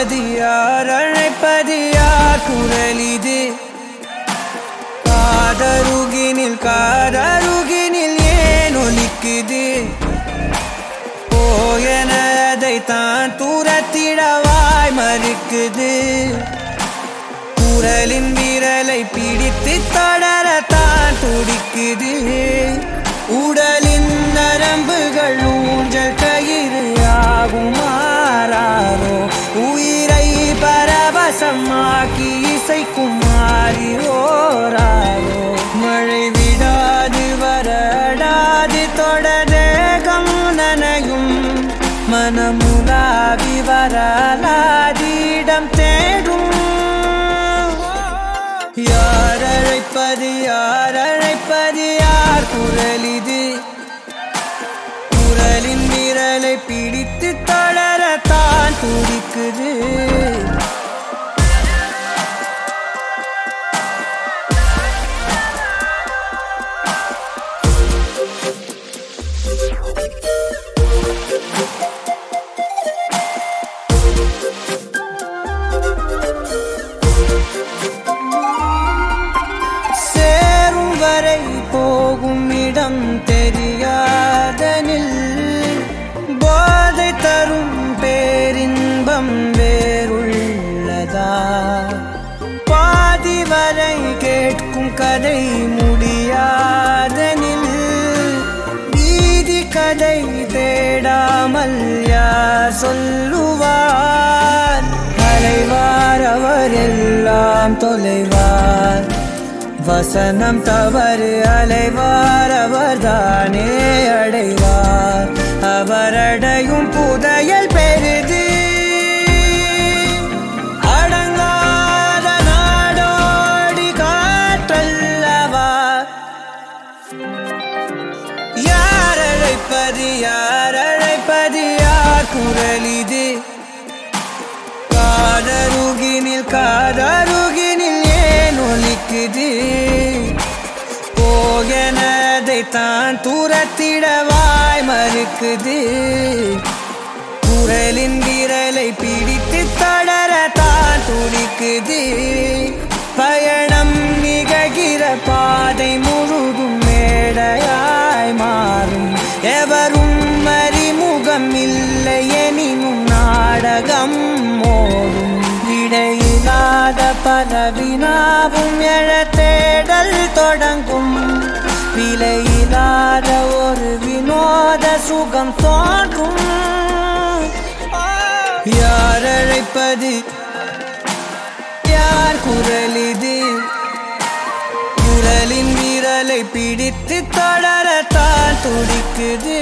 அழைப்பது யார் குரலிது. காதருகினில் காதருகினில் ஏன் ஒலிக்குது? போயன அதை தான் தூரத்திடவாய் மறுக்குது. குரலின் விரலை பிடித்து தொடரத்தான் துடிக்குது. உடலின் நரம்புகள் மனமுலாவி வரலாதிடம் தேடும். யார் அழைப்பது யார் அழைப்பது யார் குரல் குரலின் விரலை பிடித்து தளரத்தான் துடிக்குது. போகும் தெரியாதனில் போதை தரும் பேரின்பம் வேறுள்ளதா? பாதி வரை கேட்கும் கதை முடியாதனில் வீதி கதை தேடாமல் யார் சொல்லுவார்? அலைவார் அவர் எல்லாம் தொலைவார். வசனம் தவறு அலைவார். தானே அடைவார். அவரடையும் புதையல் பெரிது. அடங்காத நாடோடி காற்றல்லவா யார் அழைப்பது? யார் அழைப்பது? யார் குரல் இது? காதருகினில் காதருகினில் ஏன் ஒலிக்குது? தான் தூரத்திடவாய் மறுக்குது. குரலின் விரலை பிடித்து தொடர தான் துடிக்குது. பயணம் நிகழ்கிற பாதை முழுதும் மேடையாய் மாறும். எவரும் அறிமுகம் இல்லை எனினும் நாடகம் மோதும் இடையில்லாத பல வினாவும் எழ தேடல் தொடங்கும். விலை இல்லாத ஒரு வினோத சுகம் தோன்றும். யார் அழைப்பது? யார் குரல் இது? குரலின் விரலை பிடித்து தொடரத்தான் துடிக்குது.